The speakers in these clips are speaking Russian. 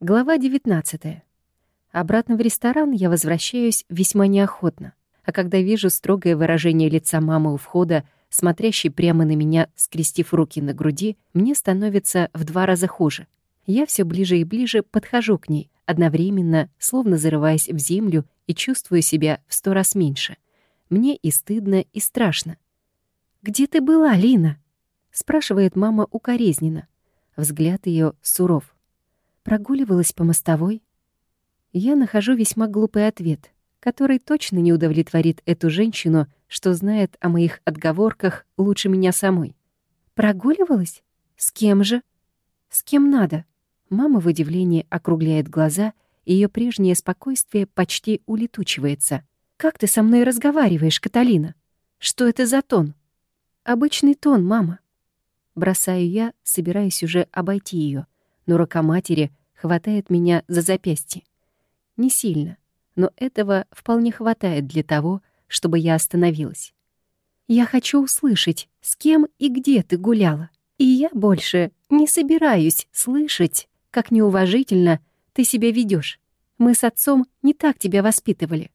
Глава 19. Обратно в ресторан я возвращаюсь весьма неохотно. А когда вижу строгое выражение лица мамы у входа, смотрящей прямо на меня, скрестив руки на груди, мне становится в два раза хуже. Я все ближе и ближе подхожу к ней, одновременно, словно зарываясь в землю и чувствую себя в сто раз меньше. Мне и стыдно, и страшно. «Где ты была, Лина?» — спрашивает мама укоризненно. Взгляд ее суров. Прогуливалась по мостовой. Я нахожу весьма глупый ответ, который точно не удовлетворит эту женщину, что знает о моих отговорках лучше меня самой. Прогуливалась? С кем же? С кем надо? Мама в удивлении округляет глаза, ее прежнее спокойствие почти улетучивается. «Как ты со мной разговариваешь, Каталина? Что это за тон?» «Обычный тон, мама». Бросаю я, собираясь уже обойти ее, но рука матери хватает меня за запястье. Не сильно, но этого вполне хватает для того, чтобы я остановилась. «Я хочу услышать, с кем и где ты гуляла. И я больше не собираюсь слышать, как неуважительно ты себя ведешь. Мы с отцом не так тебя воспитывали».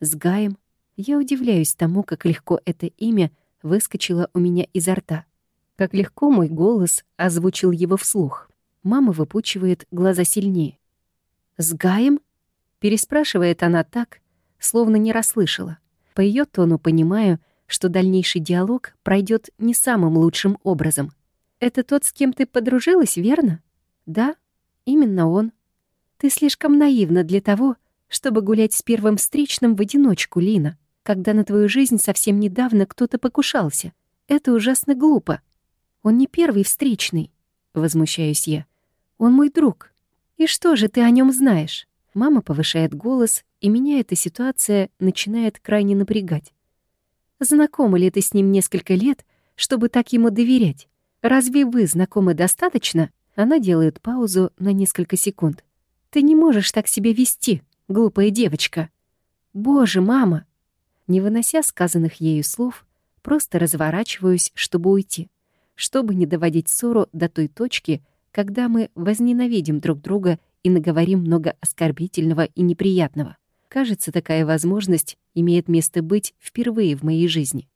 С Гаем я удивляюсь тому, как легко это имя выскочило у меня изо рта. Как легко мой голос озвучил его вслух. Мама выпучивает глаза сильнее. «С Гаем?» — переспрашивает она так, словно не расслышала. По ее тону понимаю, что дальнейший диалог пройдет не самым лучшим образом. «Это тот, с кем ты подружилась, верно?» «Да, именно он. Ты слишком наивна для того, чтобы гулять с первым встречным в одиночку, Лина, когда на твою жизнь совсем недавно кто-то покушался. Это ужасно глупо. Он не первый встречный. Возмущаюсь я. «Он мой друг. И что же ты о нем знаешь?» Мама повышает голос, и меня эта ситуация начинает крайне напрягать. «Знакома ли ты с ним несколько лет, чтобы так ему доверять? Разве вы знакомы достаточно?» Она делает паузу на несколько секунд. «Ты не можешь так себя вести, глупая девочка!» «Боже, мама!» Не вынося сказанных ею слов, просто разворачиваюсь, чтобы уйти чтобы не доводить ссору до той точки, когда мы возненавидим друг друга и наговорим много оскорбительного и неприятного. Кажется, такая возможность имеет место быть впервые в моей жизни.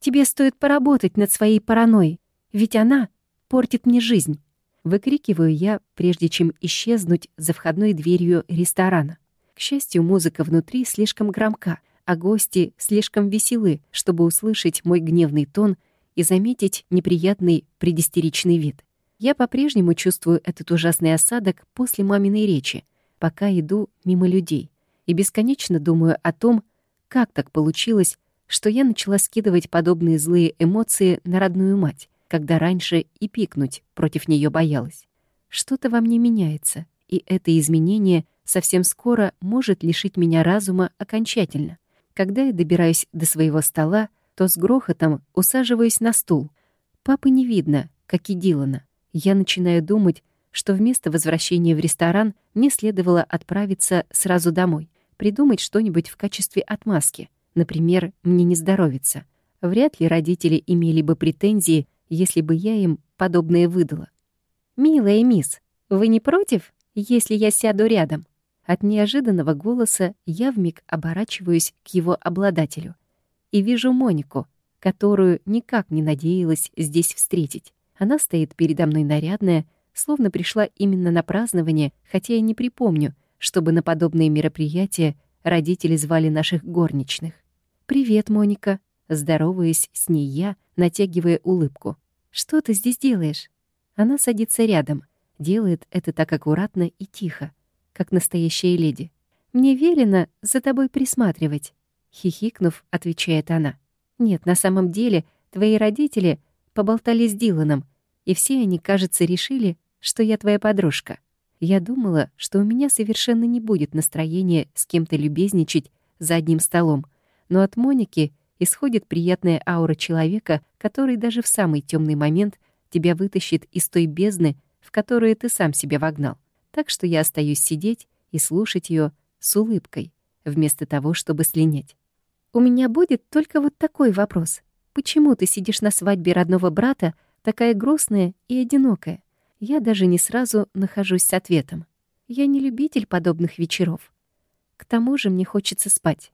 «Тебе стоит поработать над своей паранойей, ведь она портит мне жизнь», — выкрикиваю я, прежде чем исчезнуть за входной дверью ресторана. К счастью, музыка внутри слишком громка, а гости слишком веселы, чтобы услышать мой гневный тон — и заметить неприятный предистеричный вид. Я по-прежнему чувствую этот ужасный осадок после маминой речи, пока иду мимо людей, и бесконечно думаю о том, как так получилось, что я начала скидывать подобные злые эмоции на родную мать, когда раньше и пикнуть против нее боялась. Что-то во мне меняется, и это изменение совсем скоро может лишить меня разума окончательно. Когда я добираюсь до своего стола, то с грохотом усаживаюсь на стул. Папы не видно, как и Дилана. Я начинаю думать, что вместо возвращения в ресторан мне следовало отправиться сразу домой, придумать что-нибудь в качестве отмазки. Например, мне не здоровится. Вряд ли родители имели бы претензии, если бы я им подобное выдала. «Милая мисс, вы не против, если я сяду рядом?» От неожиданного голоса я вмиг оборачиваюсь к его обладателю и вижу Монику, которую никак не надеялась здесь встретить. Она стоит передо мной нарядная, словно пришла именно на празднование, хотя я не припомню, чтобы на подобные мероприятия родители звали наших горничных. «Привет, Моника», — здороваясь с ней я, натягивая улыбку. «Что ты здесь делаешь?» Она садится рядом, делает это так аккуратно и тихо, как настоящая леди. «Мне велено за тобой присматривать. Хихикнув, отвечает она. «Нет, на самом деле твои родители поболтали с Диланом, и все они, кажется, решили, что я твоя подружка. Я думала, что у меня совершенно не будет настроения с кем-то любезничать за одним столом, но от Моники исходит приятная аура человека, который даже в самый темный момент тебя вытащит из той бездны, в которую ты сам себя вогнал. Так что я остаюсь сидеть и слушать ее с улыбкой, вместо того, чтобы слинять. У меня будет только вот такой вопрос. Почему ты сидишь на свадьбе родного брата, такая грустная и одинокая? Я даже не сразу нахожусь с ответом. Я не любитель подобных вечеров. К тому же мне хочется спать.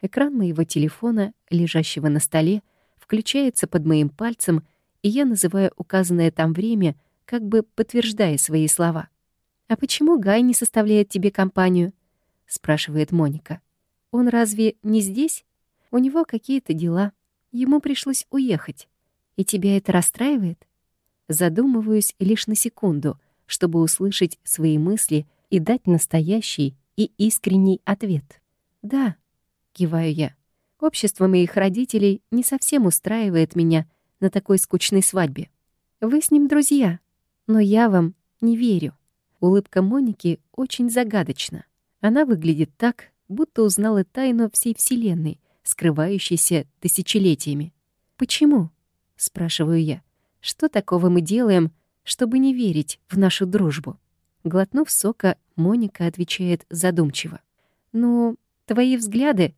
Экран моего телефона, лежащего на столе, включается под моим пальцем, и я называю указанное там время, как бы подтверждая свои слова. «А почему Гай не составляет тебе компанию?» — спрашивает Моника. «Он разве не здесь? У него какие-то дела. Ему пришлось уехать. И тебя это расстраивает?» Задумываюсь лишь на секунду, чтобы услышать свои мысли и дать настоящий и искренний ответ. «Да», — киваю я, — «общество моих родителей не совсем устраивает меня на такой скучной свадьбе. Вы с ним друзья, но я вам не верю». Улыбка Моники очень загадочна. Она выглядит так, будто узнала тайну всей Вселенной, скрывающейся тысячелетиями. «Почему?» — спрашиваю я. «Что такого мы делаем, чтобы не верить в нашу дружбу?» Глотнув сока, Моника отвечает задумчиво. «Ну, твои взгляды...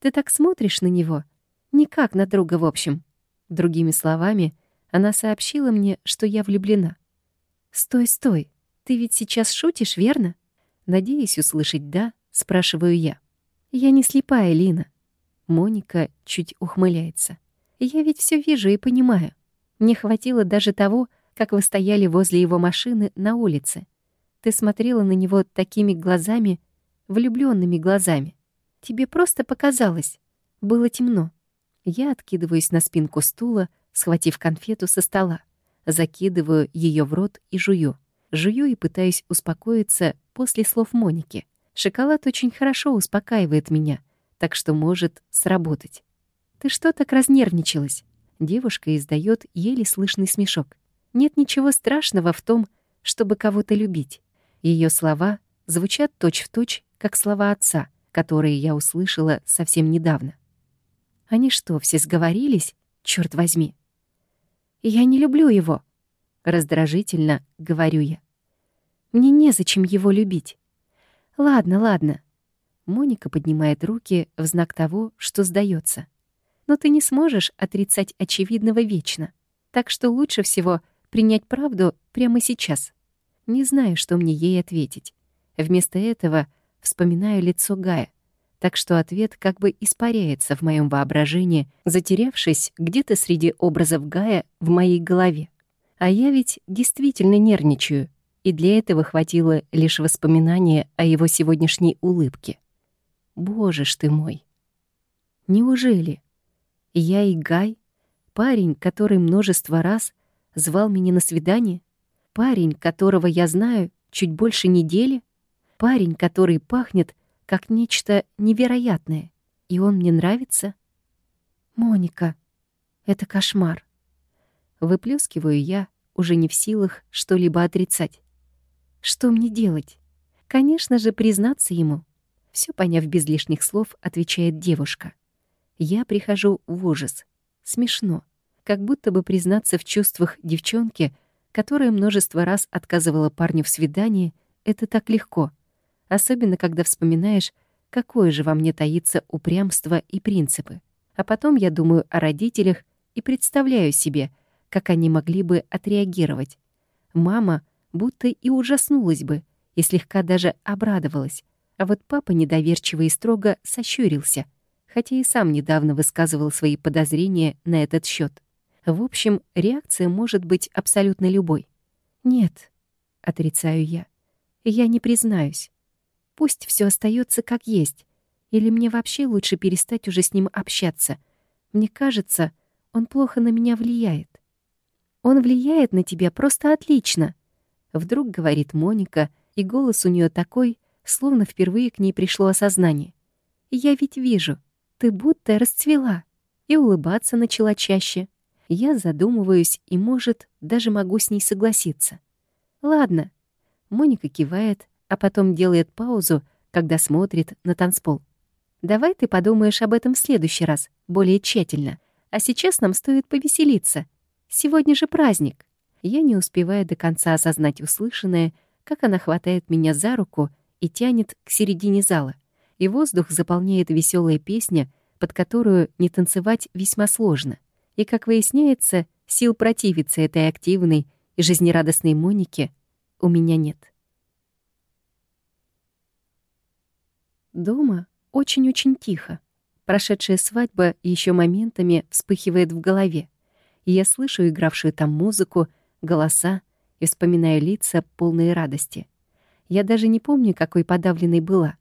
Ты так смотришь на него. Не как на друга, в общем». Другими словами, она сообщила мне, что я влюблена. «Стой, стой, ты ведь сейчас шутишь, верно?» Надеясь услышать «да», спрашиваю я. «Я не слепая, Лина». Моника чуть ухмыляется. «Я ведь все вижу и понимаю. Мне хватило даже того, как вы стояли возле его машины на улице. Ты смотрела на него такими глазами, влюбленными глазами. Тебе просто показалось. Было темно. Я откидываюсь на спинку стула, схватив конфету со стола. Закидываю ее в рот и жую. Жую и пытаюсь успокоиться после слов Моники. Шоколад очень хорошо успокаивает меня, так что может сработать. «Ты что так разнервничалась?» Девушка издает еле слышный смешок. «Нет ничего страшного в том, чтобы кого-то любить. Ее слова звучат точь-в-точь, точь, как слова отца, которые я услышала совсем недавно. Они что, все сговорились? Черт возьми. Я не люблю его. Раздражительно говорю я. Мне незачем его любить. Ладно, ладно. Моника поднимает руки в знак того, что сдается. Но ты не сможешь отрицать очевидного вечно. Так что лучше всего принять правду прямо сейчас. Не знаю, что мне ей ответить. Вместо этого вспоминаю лицо Гая, так что ответ как бы испаряется в моем воображении, затерявшись где-то среди образов Гая в моей голове. А я ведь действительно нервничаю, и для этого хватило лишь воспоминания о его сегодняшней улыбке. Боже ж ты мой! Неужели я и Гай, парень, который множество раз звал меня на свидание, Парень, которого я знаю чуть больше недели. Парень, который пахнет как нечто невероятное. И он мне нравится? Моника, это кошмар. Выплескиваю я, уже не в силах что-либо отрицать. Что мне делать? Конечно же, признаться ему. Все поняв без лишних слов, отвечает девушка. Я прихожу в ужас. Смешно. Как будто бы признаться в чувствах девчонки — которая множество раз отказывала парню в свидании, это так легко. Особенно, когда вспоминаешь, какое же во мне таится упрямство и принципы. А потом я думаю о родителях и представляю себе, как они могли бы отреагировать. Мама будто и ужаснулась бы, и слегка даже обрадовалась. А вот папа недоверчиво и строго сощурился, хотя и сам недавно высказывал свои подозрения на этот счет. В общем, реакция может быть абсолютно любой. «Нет», — отрицаю я, — «я не признаюсь. Пусть все остается как есть. Или мне вообще лучше перестать уже с ним общаться. Мне кажется, он плохо на меня влияет». «Он влияет на тебя просто отлично», — вдруг говорит Моника, и голос у нее такой, словно впервые к ней пришло осознание. «Я ведь вижу, ты будто расцвела» и улыбаться начала чаще. Я задумываюсь и, может, даже могу с ней согласиться. Ладно. Моника кивает, а потом делает паузу, когда смотрит на танцпол. Давай ты подумаешь об этом в следующий раз, более тщательно. А сейчас нам стоит повеселиться. Сегодня же праздник. Я не успеваю до конца осознать услышанное, как она хватает меня за руку и тянет к середине зала. И воздух заполняет веселая песня, под которую не танцевать весьма сложно. И, как выясняется, сил противиться этой активной и жизнерадостной Монике у меня нет. Дома очень-очень тихо. Прошедшая свадьба еще моментами вспыхивает в голове. И я слышу игравшую там музыку, голоса и вспоминаю лица, полные радости. Я даже не помню, какой подавленной была.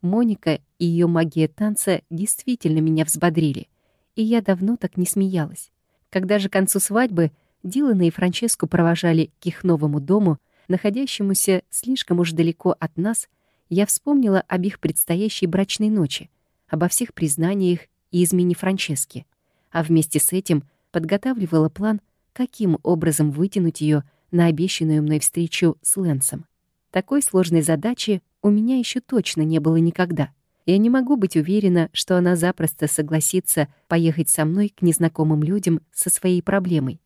Моника и ее магия танца действительно меня взбодрили, и я давно так не смеялась. Когда же к концу свадьбы Дилана и Франческу провожали к их новому дому, находящемуся слишком уж далеко от нас, я вспомнила об их предстоящей брачной ночи, обо всех признаниях и измене Франчески, а вместе с этим подготавливала план, каким образом вытянуть ее на обещанную мной встречу с Лэнсом. Такой сложной задачи у меня еще точно не было никогда. Я не могу быть уверена, что она запросто согласится поехать со мной к незнакомым людям со своей проблемой.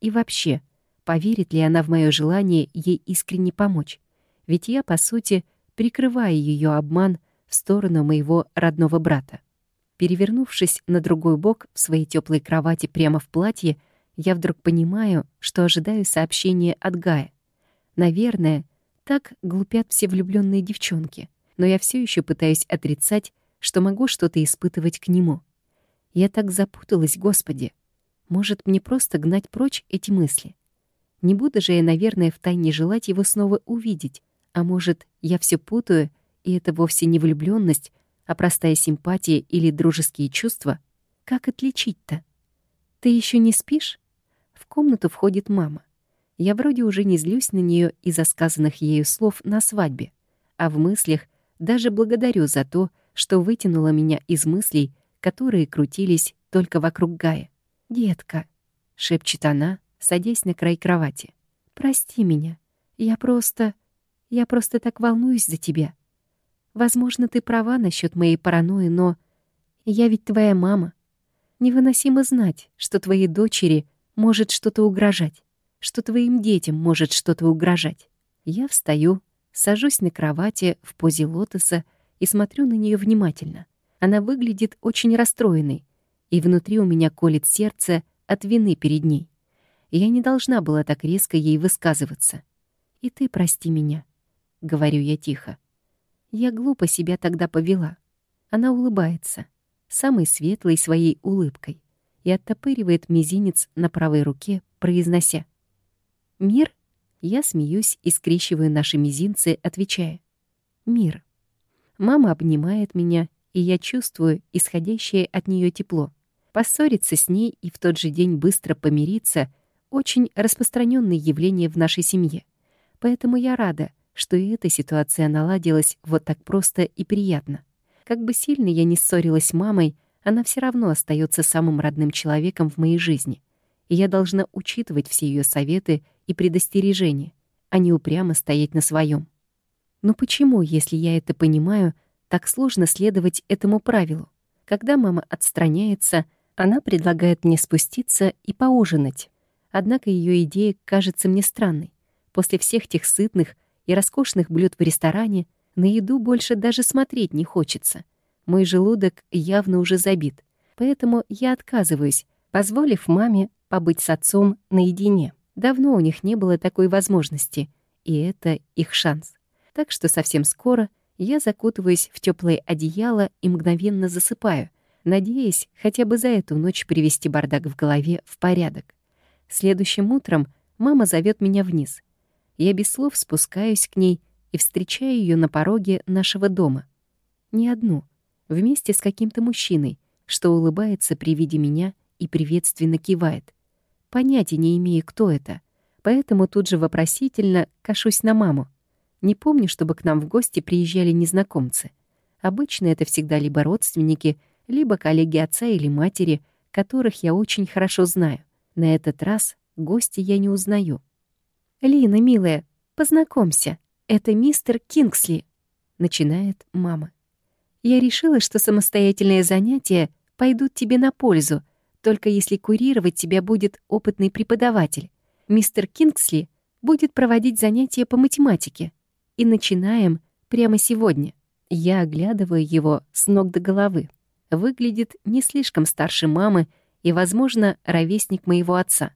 И вообще, поверит ли она в мое желание ей искренне помочь? Ведь я, по сути, прикрывая ее обман в сторону моего родного брата. Перевернувшись на другой бок в своей теплой кровати прямо в платье, я вдруг понимаю, что ожидаю сообщения от Гая. Наверное, так глупят все влюбленные девчонки, но я все еще пытаюсь отрицать, что могу что-то испытывать к нему. Я так запуталась, Господи. Может, мне просто гнать прочь эти мысли? Не буду же я, наверное, втайне желать его снова увидеть, а может, я все путаю, и это вовсе не влюбленность, а простая симпатия или дружеские чувства? Как отличить-то? Ты еще не спишь? В комнату входит мама. Я вроде уже не злюсь на нее из-за сказанных ею слов на свадьбе, а в мыслях даже благодарю за то, что вытянула меня из мыслей, которые крутились только вокруг Гая. «Детка», — шепчет она, садясь на край кровати, — «прости меня. Я просто...» Я просто так волнуюсь за тебя. Возможно, ты права насчет моей паранойи, но я ведь твоя мама. Невыносимо знать, что твоей дочери может что-то угрожать, что твоим детям может что-то угрожать. Я встаю, сажусь на кровати в позе лотоса и смотрю на нее внимательно. Она выглядит очень расстроенной, и внутри у меня колет сердце от вины перед ней. Я не должна была так резко ей высказываться. И ты прости меня. — говорю я тихо. Я глупо себя тогда повела. Она улыбается, самой светлой своей улыбкой, и оттопыривает мизинец на правой руке, произнося «Мир?» Я смеюсь и скрещиваю наши мизинцы, отвечая «Мир». Мама обнимает меня, и я чувствую исходящее от нее тепло. Поссориться с ней и в тот же день быстро помириться — очень распространенное явление в нашей семье. Поэтому я рада, что и эта ситуация наладилась вот так просто и приятно. Как бы сильно я не ссорилась с мамой, она все равно остается самым родным человеком в моей жизни. И я должна учитывать все ее советы и предостережения, а не упрямо стоять на своем. Но почему, если я это понимаю, так сложно следовать этому правилу? Когда мама отстраняется, она предлагает мне спуститься и поужинать. Однако ее идея кажется мне странной. После всех тех сытных, и роскошных блюд в ресторане, на еду больше даже смотреть не хочется. Мой желудок явно уже забит, поэтому я отказываюсь, позволив маме побыть с отцом наедине. Давно у них не было такой возможности, и это их шанс. Так что совсем скоро я закутываюсь в теплое одеяло и мгновенно засыпаю, надеясь хотя бы за эту ночь привести бардак в голове в порядок. Следующим утром мама зовет меня вниз, я без слов спускаюсь к ней и встречаю ее на пороге нашего дома. Не одну, вместе с каким-то мужчиной, что улыбается при виде меня и приветственно кивает. Понятия не имею, кто это, поэтому тут же вопросительно кашусь на маму. Не помню, чтобы к нам в гости приезжали незнакомцы. Обычно это всегда либо родственники, либо коллеги отца или матери, которых я очень хорошо знаю. На этот раз гости я не узнаю. «Лина, милая, познакомься, это мистер Кингсли», — начинает мама. «Я решила, что самостоятельные занятия пойдут тебе на пользу, только если курировать тебя будет опытный преподаватель. Мистер Кингсли будет проводить занятия по математике. И начинаем прямо сегодня». Я оглядываю его с ног до головы. Выглядит не слишком старше мамы и, возможно, ровесник моего отца.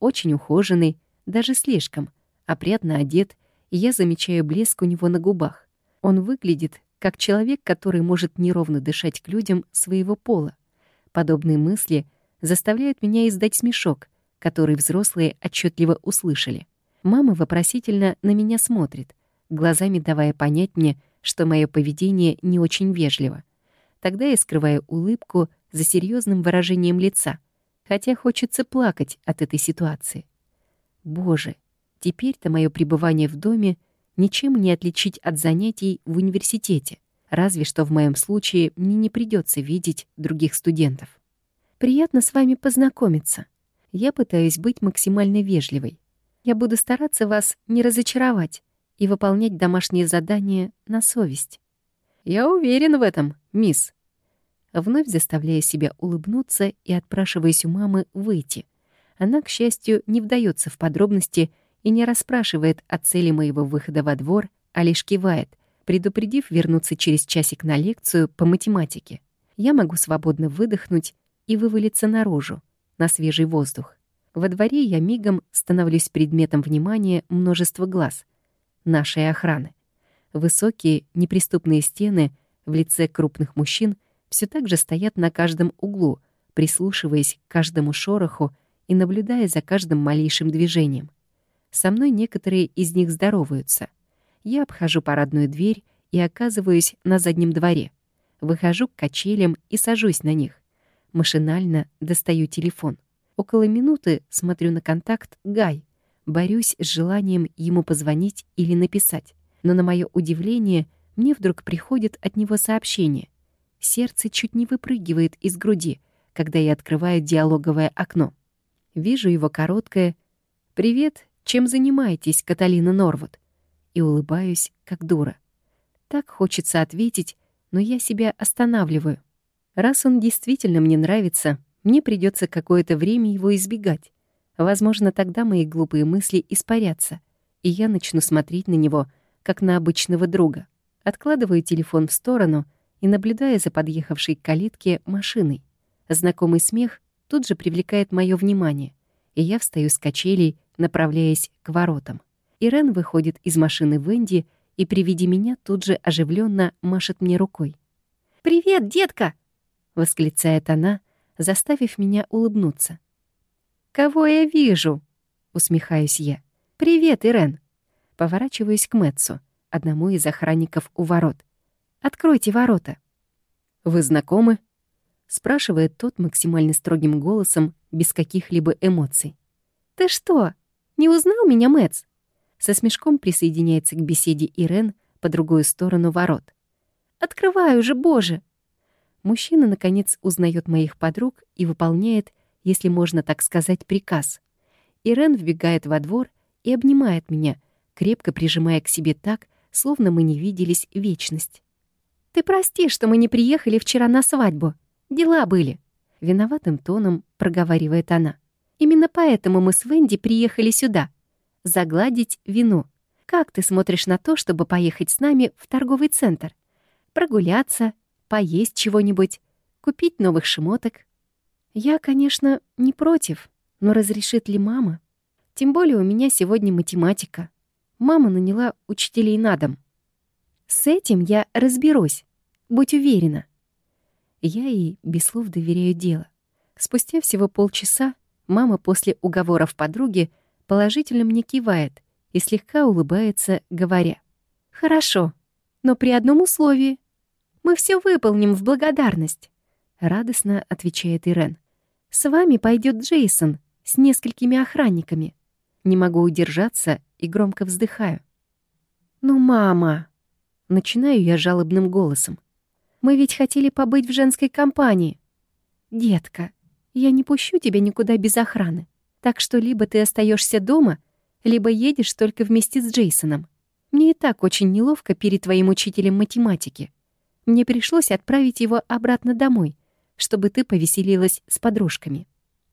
Очень ухоженный, даже слишком, опрятно одет, и я замечаю блеск у него на губах. Он выглядит как человек, который может неровно дышать к людям своего пола. Подобные мысли заставляют меня издать смешок, который взрослые отчетливо услышали. Мама вопросительно на меня смотрит, глазами давая понять мне, что мое поведение не очень вежливо. Тогда я скрываю улыбку за серьезным выражением лица, хотя хочется плакать от этой ситуации. Боже, теперь-то мое пребывание в доме ничем не отличить от занятий в университете, разве что в моем случае мне не придется видеть других студентов. Приятно с вами познакомиться. Я пытаюсь быть максимально вежливой. Я буду стараться вас не разочаровать и выполнять домашние задания на совесть. Я уверен в этом, мисс. Вновь заставляя себя улыбнуться и отпрашиваясь у мамы выйти. Она, к счастью, не вдается в подробности и не расспрашивает о цели моего выхода во двор, а лишь кивает, предупредив вернуться через часик на лекцию по математике. Я могу свободно выдохнуть и вывалиться наружу, на свежий воздух. Во дворе я мигом становлюсь предметом внимания множества глаз. Нашей охраны. Высокие, неприступные стены в лице крупных мужчин все так же стоят на каждом углу, прислушиваясь к каждому шороху и наблюдая за каждым малейшим движением. Со мной некоторые из них здороваются. Я обхожу парадную дверь и оказываюсь на заднем дворе. Выхожу к качелям и сажусь на них. Машинально достаю телефон. Около минуты смотрю на контакт «Гай». Борюсь с желанием ему позвонить или написать. Но на мое удивление мне вдруг приходит от него сообщение. Сердце чуть не выпрыгивает из груди, когда я открываю диалоговое окно. Вижу его короткое «Привет, чем занимаетесь, Каталина Норвуд?» И улыбаюсь, как дура. Так хочется ответить, но я себя останавливаю. Раз он действительно мне нравится, мне придется какое-то время его избегать. Возможно, тогда мои глупые мысли испарятся, и я начну смотреть на него, как на обычного друга. Откладываю телефон в сторону и наблюдая за подъехавшей к калитке машиной. Знакомый смех тут же привлекает мое внимание, и я встаю с качелей, направляясь к воротам. Ирен выходит из машины Венди и при виде меня тут же оживленно машет мне рукой. «Привет, детка!» — восклицает она, заставив меня улыбнуться. «Кого я вижу?» — усмехаюсь я. «Привет, Ирен!» Поворачиваюсь к Мэтсу, одному из охранников у ворот. «Откройте ворота». «Вы знакомы?» — спрашивает тот максимально строгим голосом, без каких-либо эмоций. «Ты что, не узнал меня, Мэтс?» Со смешком присоединяется к беседе Ирен по другую сторону ворот. «Открывай уже, боже!» Мужчина, наконец, узнает моих подруг и выполняет, если можно так сказать, приказ. Ирен вбегает во двор и обнимает меня, крепко прижимая к себе так, словно мы не виделись вечность. «Ты прости, что мы не приехали вчера на свадьбу. Дела были», — виноватым тоном проговаривает она. «Именно поэтому мы с Венди приехали сюда. Загладить вину. Как ты смотришь на то, чтобы поехать с нами в торговый центр? Прогуляться, поесть чего-нибудь, купить новых шмоток. Я, конечно, не против, но разрешит ли мама? Тем более у меня сегодня математика. Мама наняла учителей на дом. С этим я разберусь, будь уверена. Я ей без слов доверяю дело. Спустя всего полчаса мама после уговоров подруги положительно мне кивает и слегка улыбается, говоря, «Хорошо, но при одном условии. Мы все выполним в благодарность», — радостно отвечает Ирен. «С вами пойдет Джейсон с несколькими охранниками. Не могу удержаться и громко вздыхаю. «Ну, мама!» — начинаю я жалобным голосом. «Мы ведь хотели побыть в женской компании». «Детка, я не пущу тебя никуда без охраны, так что либо ты остаешься дома, либо едешь только вместе с Джейсоном. Мне и так очень неловко перед твоим учителем математики. Мне пришлось отправить его обратно домой, чтобы ты повеселилась с подружками.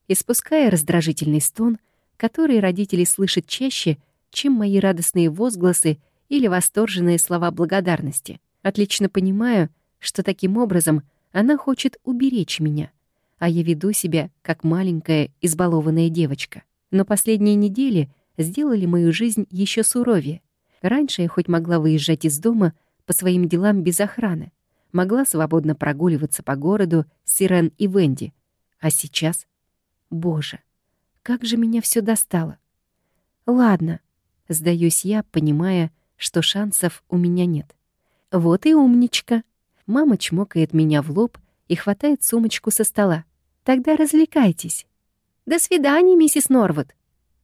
Испуская раздражительный стон, который родители слышат чаще, чем мои радостные возгласы или восторженные слова благодарности. Отлично понимаю, что таким образом она хочет уберечь меня, а я веду себя как маленькая избалованная девочка. Но последние недели сделали мою жизнь еще суровее. Раньше я хоть могла выезжать из дома по своим делам без охраны, могла свободно прогуливаться по городу Сирен и Венди. А сейчас? Боже, как же меня все достало. Ладно, сдаюсь я, понимая, что шансов у меня нет. Вот и умничка. Мама чмокает меня в лоб и хватает сумочку со стола. Тогда развлекайтесь. До свидания, миссис Норвуд.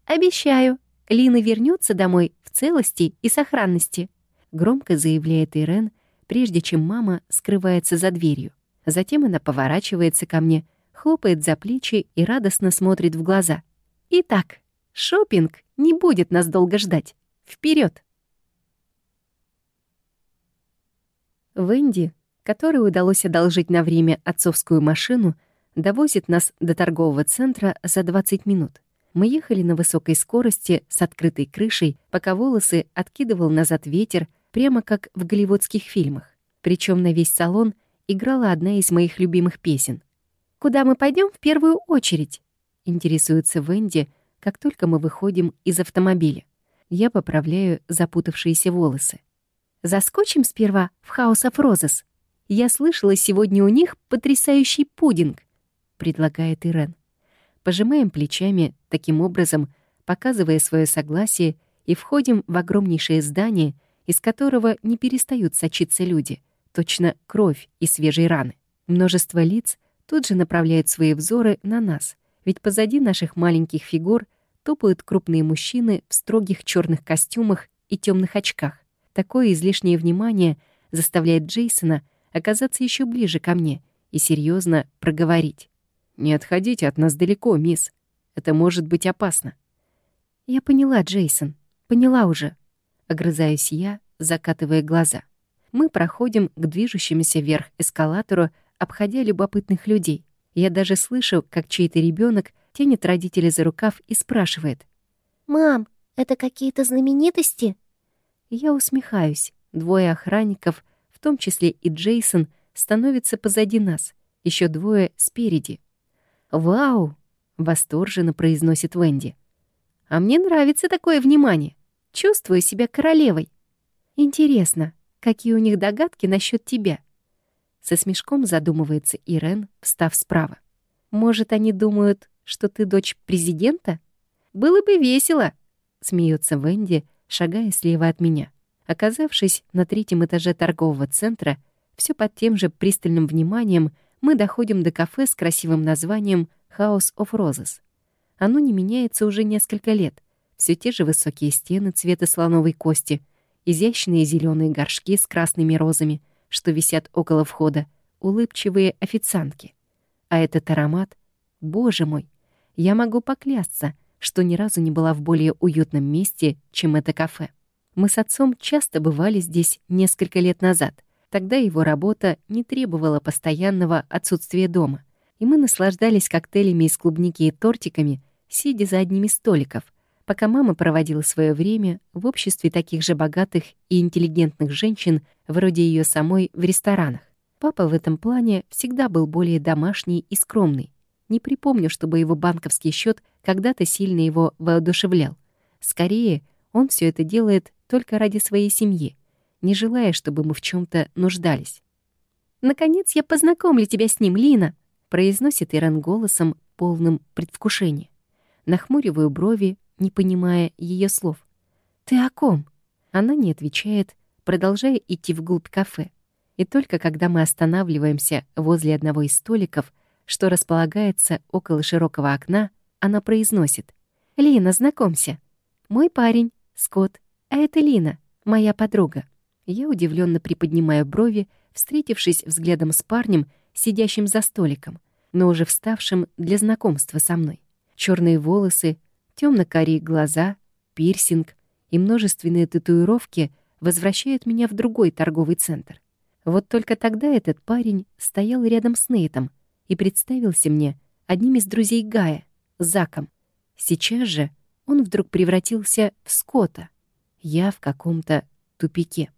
Обещаю, Лина вернется домой в целости и сохранности, громко заявляет Ирен, прежде чем мама скрывается за дверью. Затем она поворачивается ко мне, хлопает за плечи и радостно смотрит в глаза. Итак, шопинг не будет нас долго ждать. Вперед! Венди, которой удалось одолжить на время отцовскую машину, довозит нас до торгового центра за 20 минут. Мы ехали на высокой скорости с открытой крышей, пока волосы откидывал назад ветер, прямо как в голливудских фильмах. Причем на весь салон играла одна из моих любимых песен. «Куда мы пойдем в первую очередь?» — интересуется Венди, как только мы выходим из автомобиля. Я поправляю запутавшиеся волосы. «Заскочим сперва в House of Roses. Я слышала, сегодня у них потрясающий пудинг», — предлагает Ирен. Пожимаем плечами, таким образом показывая свое согласие, и входим в огромнейшее здание, из которого не перестают сочиться люди, точно кровь и свежие раны. Множество лиц тут же направляют свои взоры на нас, ведь позади наших маленьких фигур топают крупные мужчины в строгих черных костюмах и темных очках. Такое излишнее внимание заставляет Джейсона оказаться еще ближе ко мне и серьезно проговорить. «Не отходите от нас далеко, мисс. Это может быть опасно». «Я поняла, Джейсон. Поняла уже». Огрызаюсь я, закатывая глаза. Мы проходим к движущемуся вверх эскалатору, обходя любопытных людей. Я даже слышу, как чей-то ребенок тянет родителя за рукав и спрашивает. «Мам, это какие-то знаменитости?» Я усмехаюсь. Двое охранников, в том числе и Джейсон, становятся позади нас. Еще двое спереди. «Вау!» — восторженно произносит Венди. «А мне нравится такое внимание. Чувствую себя королевой. Интересно, какие у них догадки насчет тебя?» Со смешком задумывается Ирен, встав справа. «Может, они думают, что ты дочь президента?» «Было бы весело!» — смеется Венди, шагая слева от меня. Оказавшись на третьем этаже торгового центра, все под тем же пристальным вниманием — мы доходим до кафе с красивым названием House of Roses. Оно не меняется уже несколько лет. Все те же высокие стены цвета слоновой кости, изящные зеленые горшки с красными розами, что висят около входа, улыбчивые официантки. А этот аромат, боже мой, я могу поклясться, что ни разу не была в более уютном месте, чем это кафе. Мы с отцом часто бывали здесь несколько лет назад. Тогда его работа не требовала постоянного отсутствия дома, и мы наслаждались коктейлями из клубники и тортиками, сидя за одними столиков, пока мама проводила свое время в обществе таких же богатых и интеллигентных женщин, вроде ее самой, в ресторанах. Папа в этом плане всегда был более домашний и скромный. Не припомню, чтобы его банковский счет когда-то сильно его воодушевлял. Скорее, он все это делает только ради своей семьи, не желая, чтобы мы в чем то нуждались. «Наконец я познакомлю тебя с ним, Лина!» произносит Ирен голосом, полным предвкушения. Нахмуриваю брови, не понимая ее слов. «Ты о ком?» Она не отвечает, продолжая идти вглубь кафе. И только когда мы останавливаемся возле одного из столиков, что располагается около широкого окна, она произносит. «Лина, знакомься. Мой парень, Скотт, а это Лина, моя подруга». Я удивленно приподнимаю брови, встретившись взглядом с парнем, сидящим за столиком, но уже вставшим для знакомства со мной. Черные волосы, темно-карие глаза, пирсинг и множественные татуировки возвращают меня в другой торговый центр. Вот только тогда этот парень стоял рядом с Нейтом и представился мне одним из друзей Гая, Заком. Сейчас же он вдруг превратился в Скотта. Я в каком-то тупике.